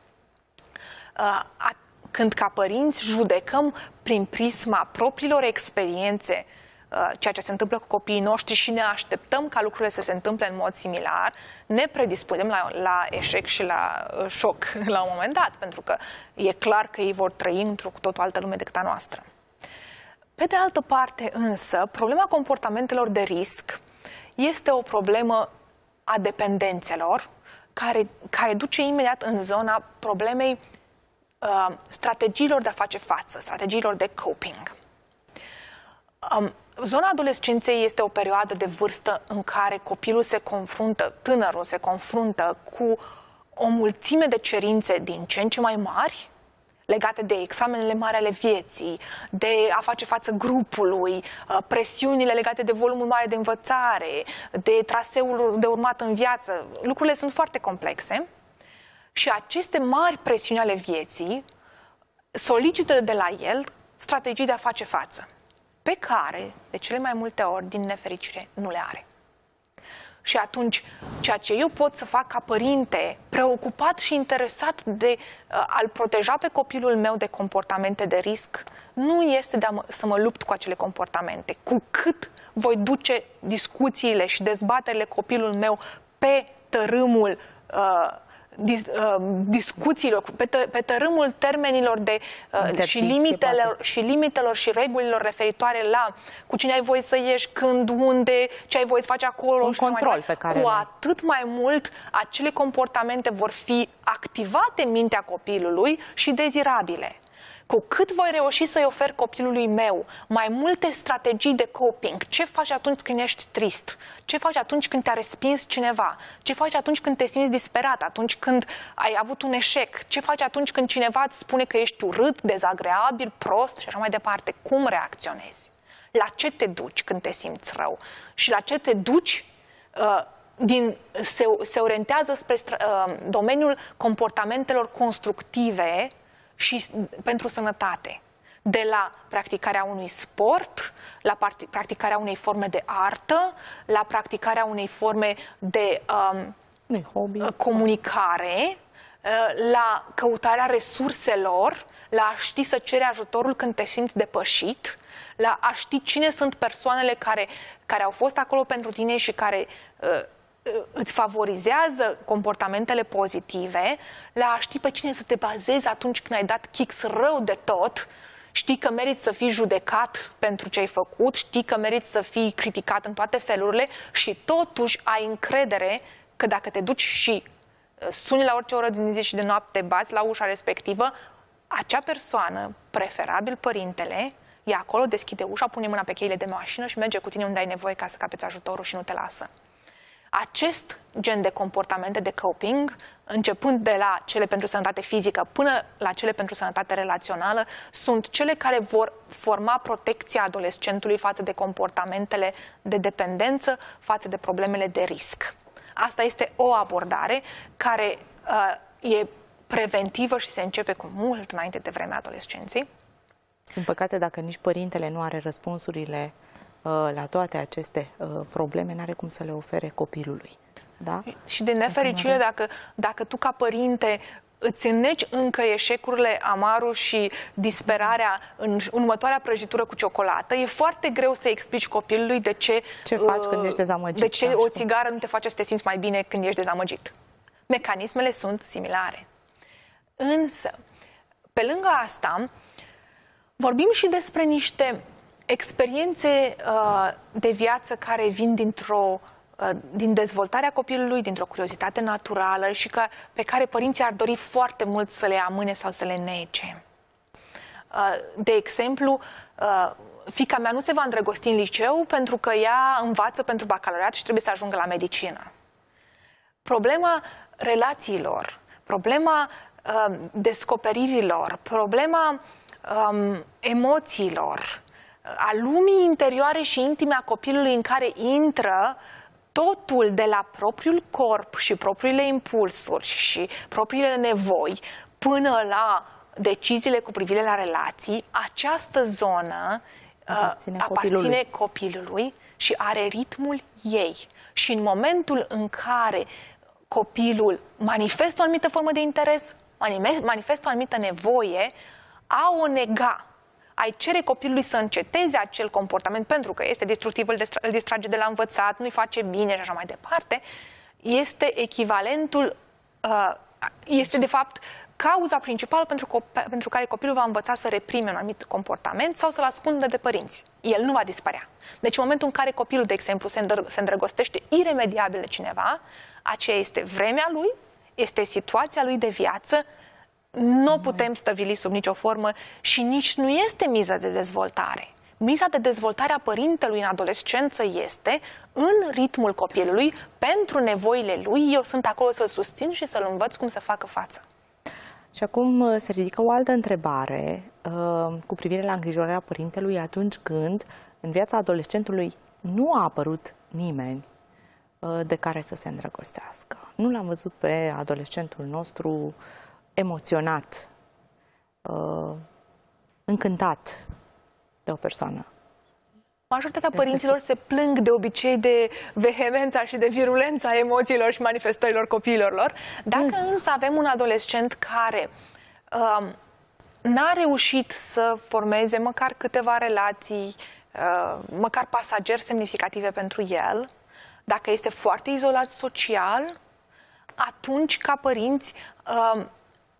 Uh, când ca părinți judecăm prin prisma propriilor experiențe ceea ce se întâmplă cu copiii noștri și ne așteptăm ca lucrurile să se întâmple în mod similar, ne predispunem la, la eșec și la uh, șoc la un moment dat, pentru că e clar că ei vor trăi într-o cu totul altă lume decât a noastră. Pe de altă parte, însă, problema comportamentelor de risc este o problemă a dependențelor, care, care duce imediat în zona problemei uh, strategiilor de a face față, strategiilor de coping. Um, zona adolescenței este o perioadă de vârstă în care copilul se confruntă, tânărul se confruntă cu o mulțime de cerințe din ce în ce mai mari, legate de examenele mari ale vieții, de a face față grupului, uh, presiunile legate de volumul mare de învățare, de traseul de urmat în viață. Lucrurile sunt foarte complexe și aceste mari presiuni ale vieții solicită de la el strategii de a face față, pe care, de cele mai multe ori, din nefericire, nu le are. Și atunci, ceea ce eu pot să fac ca părinte, preocupat și interesat de uh, a-l proteja pe copilul meu de comportamente de risc, nu este de a mă, să mă lupt cu acele comportamente. Cu cât voi duce discuțiile și dezbaterile copilul meu pe tărâmul uh, dis, uh, discuțiilor, pe, tă, pe tărâmul termenilor de, uh, și, limitelor, și limitelor și regulilor referitoare la cu cine ai voie să ieși, când, unde, ce ai voie să faci acolo. Un control mai, pe care Cu atât mai mult acele comportamente vor fi activate în mintea copilului și dezirabile cu cât voi reuși să-i ofer copilului meu mai multe strategii de coping, ce faci atunci când ești trist, ce faci atunci când te-a respins cineva, ce faci atunci când te simți disperat, atunci când ai avut un eșec, ce faci atunci când cineva îți spune că ești urât, dezagreabil, prost și așa mai departe, cum reacționezi? La ce te duci când te simți rău? Și la ce te duci uh, din, se, se orientează spre uh, domeniul comportamentelor constructive și pentru sănătate. De la practicarea unui sport, la practicarea unei forme de artă, la practicarea unei forme de um, hobby. Uh, comunicare, uh, la căutarea resurselor, la a ști să cere ajutorul când te simți depășit, la a ști cine sunt persoanele care, care au fost acolo pentru tine și care uh, îți favorizează comportamentele pozitive, la a ști pe cine să te bazezi atunci când ai dat kicks rău de tot, știi că meriți să fii judecat pentru ce ai făcut, știi că meriți să fii criticat în toate felurile și totuși ai încredere că dacă te duci și uh, suni la orice oră din zi și de noapte, bați la ușa respectivă, acea persoană, preferabil părintele, e acolo, deschide ușa, pune mâna pe cheile de mașină și merge cu tine unde ai nevoie ca să capeți ajutorul și nu te lasă. Acest gen de comportamente de coping, începând de la cele pentru sănătate fizică până la cele pentru sănătate relațională, sunt cele care vor forma protecția adolescentului față de comportamentele de dependență, față de problemele de risc. Asta este o abordare care uh, e preventivă și se începe cu mult înainte de vremea adolescenței. În păcate, dacă nici părintele nu are răspunsurile Uh, la toate aceste uh, probleme, n-are cum să le ofere copilului. Da? Și de nefericire, dacă, dacă tu ca părinte îți înneci încă eșecurile, amarul și disperarea în următoarea prăjitură cu ciocolată, e foarte greu să explici copilului de ce... Ce faci uh, când ești dezamăgit. De ce o țigară nu te face să te simți mai bine când ești dezamăgit. Mecanismele sunt similare. Însă, pe lângă asta, vorbim și despre niște experiențe uh, de viață care vin dintr-o uh, din dezvoltarea copilului, dintr-o curiozitate naturală și că, pe care părinții ar dori foarte mult să le amâne sau să le nece. Uh, de exemplu, uh, fica mea nu se va îndrăgosti în liceu pentru că ea învață pentru bacalaureat și trebuie să ajungă la medicină. Problema relațiilor, problema uh, descoperirilor, problema um, emoțiilor, a lumii interioare și intime a copilului în care intră totul de la propriul corp și propriile impulsuri și propriile nevoi până la deciziile cu privire la relații, această zonă uh, aparține, uh, copilului. aparține copilului și are ritmul ei. Și în momentul în care copilul manifestă o anumită formă de interes, manifestă o anumită nevoie, a o nega ai cere copilului să înceteze acel comportament pentru că este destructiv, îl, distra- îl distrage de la învățat, nu-i face bine și așa mai departe, este echivalentul, uh, este de fapt cauza principală pentru, cop- pentru care copilul va învăța să reprime un anumit comportament sau să-l ascundă de părinți. El nu va dispărea. Deci în momentul în care copilul, de exemplu, se, îndr- se îndrăgostește iremediabil de cineva, aceea este vremea lui, este situația lui de viață, nu o putem stăvili sub nicio formă și nici nu este miză de dezvoltare. Miza de dezvoltare a părintelui în adolescență este în ritmul copilului, pentru nevoile lui, eu sunt acolo să-l susțin și să-l învăț cum să facă față. Și acum uh, se ridică o altă întrebare uh, cu privire la îngrijorarea părintelui atunci când în viața adolescentului nu a apărut nimeni uh, de care să se îndrăgostească. Nu l-am văzut pe adolescentul nostru emoționat, uh, încântat de o persoană. Majoritatea De părinților se plâng de obicei de vehemența și de virulența emoțiilor și manifestărilor copiilor lor. Dacă Însă. însă avem un adolescent care um, n-a reușit să formeze măcar câteva relații, uh, măcar pasageri semnificative pentru el, dacă este foarte izolat social, atunci, ca părinți, um,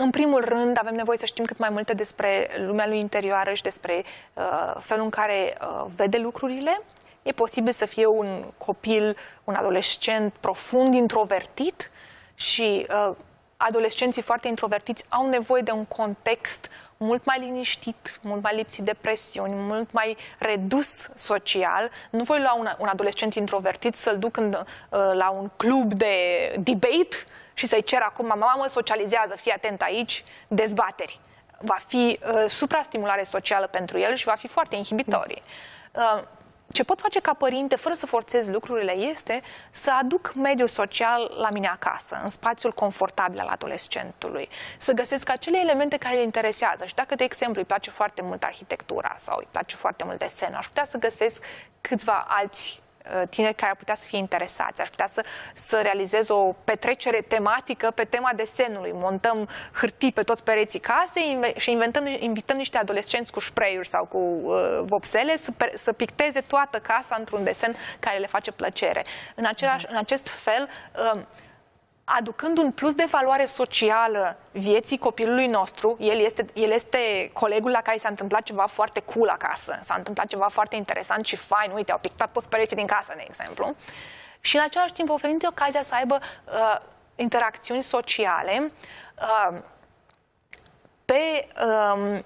în primul rând, avem nevoie să știm cât mai multe despre lumea lui interioară și despre uh, felul în care uh, vede lucrurile. E posibil să fie un copil, un adolescent profund introvertit și uh, adolescenții foarte introvertiți au nevoie de un context mult mai liniștit, mult mai lipsit de presiuni, mult mai redus social. Nu voi lua un, un adolescent introvertit să-l duc în, uh, la un club de debate și să-i cer acum, mamă, socializează, fii atent aici, dezbateri. Va fi uh, suprastimulare socială pentru el și va fi foarte inhibitorie. Uh, ce pot face ca părinte, fără să forțez lucrurile, este să aduc mediul social la mine acasă, în spațiul confortabil al adolescentului. Să găsesc acele elemente care îl interesează. Și dacă, de exemplu, îi place foarte mult arhitectura sau îi place foarte mult desenul, aș putea să găsesc câțiva alți uh, tineri care ar putea să fie interesați. Aș putea să, să realizez o petrecere tematică pe tema desenului. Montăm hârtii pe toți pereții casei inve- și inventăm, invităm niște adolescenți cu spray sau cu uh, vopsele să, pe- să picteze toată casa într-un desen care le face plăcere. În, același, în acest fel, uh, aducând un plus de valoare socială vieții copilului nostru, el este, el este colegul la care s-a întâmplat ceva foarte cool acasă, s-a întâmplat ceva foarte interesant și fain, uite, au pictat toți pereții din casă, de exemplu, și în același timp oferind ocazia să aibă uh, interacțiuni sociale uh, pe, um,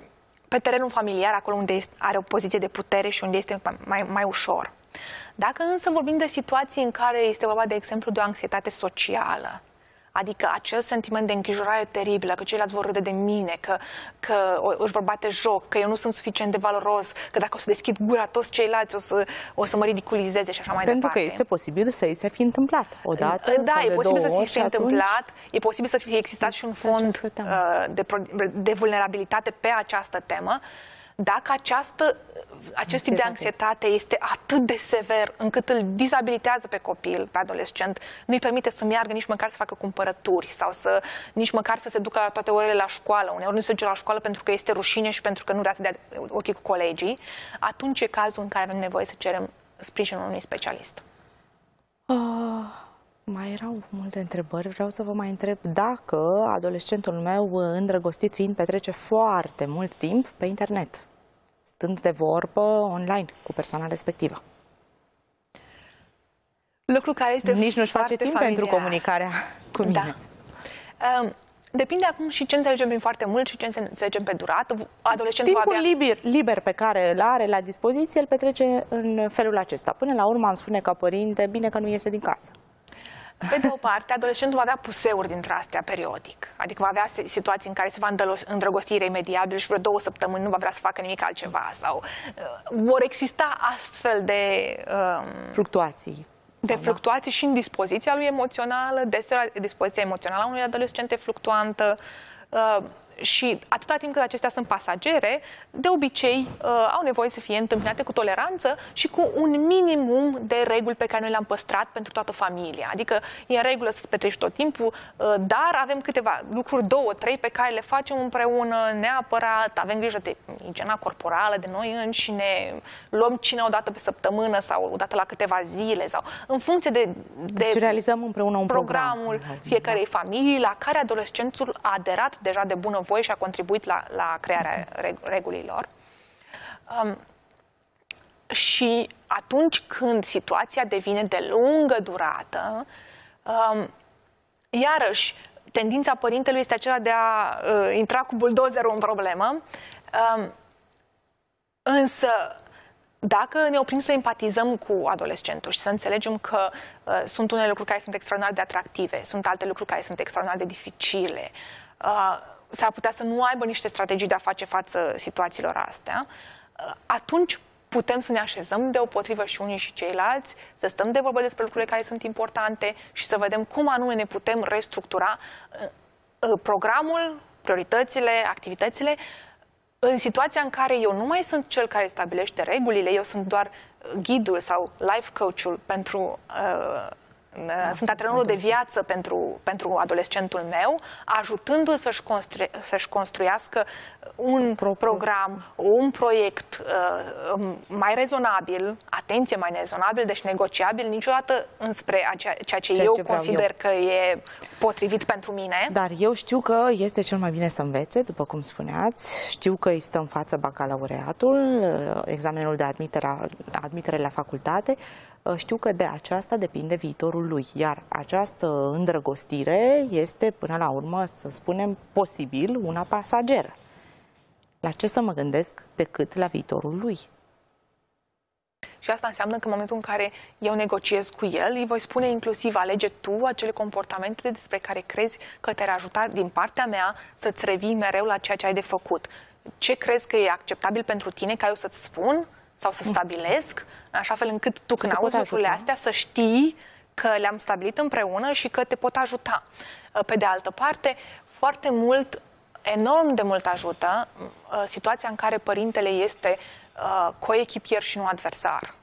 pe terenul familiar, acolo unde este, are o poziție de putere și unde este mai, mai ușor. Dacă însă vorbim de situații în care este vorba, de exemplu, de o anxietate socială, Adică acel sentiment de îngrijorare teribilă, că ceilalți vor râde de mine, că, că o- își vor bate joc, că eu nu sunt suficient de valoros, că dacă o să deschid gura, toți ceilalți o să, o să mă ridiculizeze și așa mai Pentru departe. că este posibil să îi se fi întâmplat odată Da, sau e de posibil două să ori se fi și atunci- întâmplat, e posibil să fie existat și un există fond această teamă. uh, de, pro- de vulnerabilitate pe această temă. Dacă această, acest tip de Anxietate anxietate este atât de sever încât îl dizabilitează pe copil, pe adolescent, nu-i permite să meargă nici măcar să facă cumpărături sau să nici măcar să se ducă la toate orele la școală. Uneori nu se duce la școală pentru că este rușine și pentru că nu vrea să dea ochii cu colegii. Atunci e cazul în care avem nevoie să cerem sprijinul unui specialist. Ah, mai erau multe întrebări. Vreau să vă mai întreb dacă adolescentul meu, îndrăgostit fiind, petrece foarte mult timp pe internet, stând de vorbă online cu persoana respectivă. Lucru care este Nici nu-și face foarte timp familiar. pentru comunicarea cu mine. Da. Um, Depinde acum și ce înțelegem prin foarte mult și ce înțelegem pe durată. Adolescentul va Timpul avea... liber, liber pe care îl are la dispoziție îl petrece în felul acesta. Până la urmă am spune ca părinte, bine că nu iese din casă. Pe de o parte, adolescentul va avea puseuri dintre astea periodic. Adică va avea se- situații în care se va îndălo- îndrăgosti iremediabil și vreo două săptămâni nu va vrea să facă nimic altceva. Sau uh, vor exista astfel de... Um, Fluctuații. de fluctuații și în dispoziția lui emoțională, deseori dispoziția emoțională a unui adolescent e fluctuantă uh, și atâta timp cât acestea sunt pasagere, de obicei uh, au nevoie să fie întâmpinate cu toleranță și cu un minimum de reguli pe care noi le-am păstrat pentru toată familia. Adică e în regulă să-ți petreci tot timpul, uh, dar avem câteva lucruri, două, trei, pe care le facem împreună, neapărat, avem grijă de igiena corporală, de noi înșine, luăm cine o dată pe săptămână sau o dată la câteva zile sau în funcție de, de deci realizăm împreună un programul program. fiecarei familii la care adolescentul a aderat deja de bună voie și a contribuit la, la crearea regulilor. Um, și atunci când situația devine de lungă durată, um, iarăși, tendința părintelui este aceea de a uh, intra cu buldozerul în problemă, um, însă dacă ne oprim să empatizăm cu adolescentul și să înțelegem că uh, sunt unele lucruri care sunt extraordinar de atractive, sunt alte lucruri care sunt extraordinar de dificile, uh, s-ar putea să nu aibă niște strategii de a face față situațiilor astea, uh, atunci putem să ne așezăm deopotrivă și unii și ceilalți, să stăm de vorbă despre lucrurile care sunt importante și să vedem cum anume ne putem restructura uh, uh, programul, prioritățile, activitățile, în situația în care eu nu mai sunt cel care stabilește regulile, eu sunt doar ghidul sau life coach-ul pentru uh, da. sunt antrenorul de viață pentru, pentru adolescentul meu, ajutându-l să-și, constru- să-și construiască un Pro- program, un proiect uh, mai rezonabil, atenție, mai rezonabil, deci negociabil, niciodată înspre ceea, ceea ce ceea eu ce consider eu. că e potrivit pentru mine. Dar eu știu că este cel mai bine să învețe, după cum spuneați, știu că îi stă în față bacalaureatul, examenul de admitere, admitere la facultate, Uh, știu că de aceasta depinde viitorul lui, iar această îndrăgostire este, până la urmă, să spunem, posibil una pasageră. La ce să mă gândesc decât la viitorul lui? Și asta înseamnă că în momentul în care eu negociez cu el, îi voi spune inclusiv, alege tu acele comportamente despre care crezi că te-ar ajuta din partea mea să-ți revii mereu la ceea ce ai de făcut. Ce crezi că e acceptabil pentru tine ca eu să-ți spun sau să stabilesc, în așa fel încât tu când auzi lucrurile astea să știi că le-am stabilit împreună și că te pot ajuta. Pe de altă parte, foarte mult, enorm de mult ajută uh, situația în care părintele este uh, coechipier și nu adversar.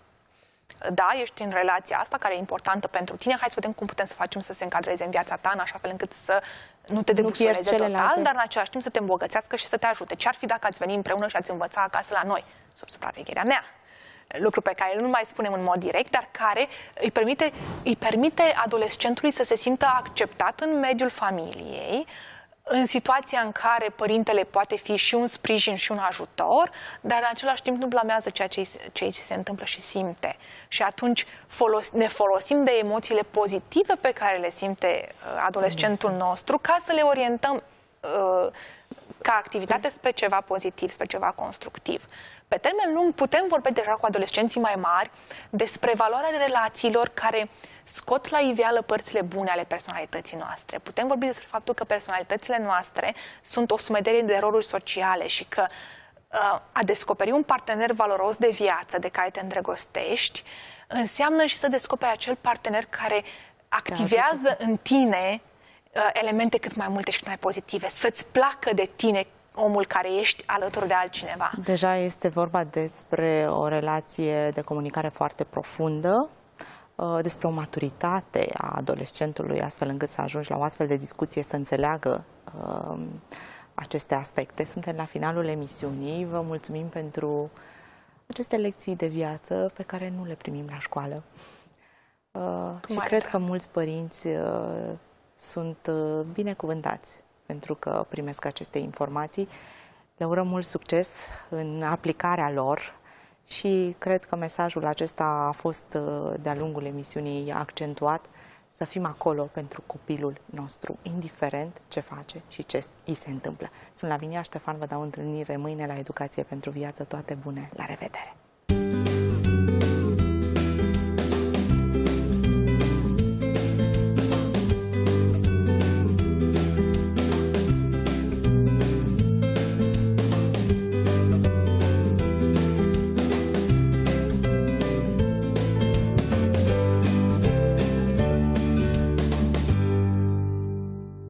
Da, ești în relația asta care e importantă pentru tine, hai să vedem cum putem să facem să se încadreze în viața ta în așa fel încât să nu te debusoleze total, dar în același timp să te îmbogățească și să te ajute. Ce ar fi dacă ați veni împreună și ați învăța acasă la noi, sub supravegherea mea? lucru pe care nu mai spunem în mod direct, dar care îi permite, îi permite adolescentului să se simtă acceptat în mediul familiei, în situația în care părintele poate fi și un sprijin și un ajutor, dar în același timp nu blamează ceea ce, ce se întâmplă și simte. Și atunci folos, ne folosim de emoțiile pozitive pe care le simte uh, adolescentul nostru ca să le orientăm uh, ca activitate spre ceva pozitiv, spre ceva constructiv. Pe termen lung putem vorbi deja cu adolescenții mai mari despre valoarea relațiilor care scot la iveală părțile bune ale personalității noastre. Putem vorbi despre faptul că personalitățile noastre sunt o sumedere de eroruri sociale și că uh, a descoperi un partener valoros de viață de care te îndrăgostești înseamnă și să descoperi acel partener care activează în tine uh, elemente cât mai multe și cât mai pozitive, să-ți placă de tine omul care ești alături de altcineva. Deja este vorba despre o relație de comunicare foarte profundă, uh, despre o maturitate a adolescentului, astfel încât să ajungi la o astfel de discuție să înțeleagă uh, aceste aspecte. Suntem la finalul emisiunii. Vă mulțumim pentru aceste lecții de viață pe care nu le primim la școală. Uh, și cred că mulți părinți uh, sunt uh, binecuvântați pentru că primesc aceste informații. Le urăm mult succes în aplicarea lor și cred că mesajul acesta a fost uh, de-a lungul emisiunii accentuat să fim acolo pentru copilul nostru, indiferent ce face și ce îi se întâmplă. Sunt Lavinia Ștefan, vă dau întâlnire mâine la Educație pentru Viață. Toate bune, la revedere!